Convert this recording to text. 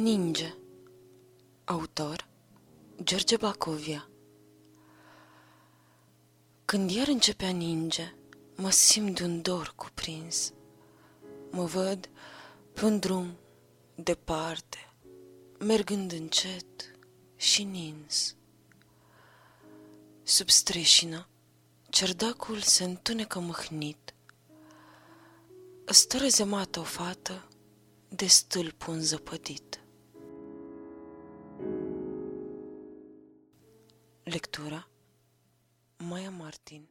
Ninge Autor George Bacovia Când iar începe a ninge, mă simt de un dor cuprins. Mă văd pe un drum departe, mergând încet și nins. Sub streșină, cerdacul se întunecă măhnit. Stă rezemată o fată de stâlpul înzăpădit. Lectura? Maia Martin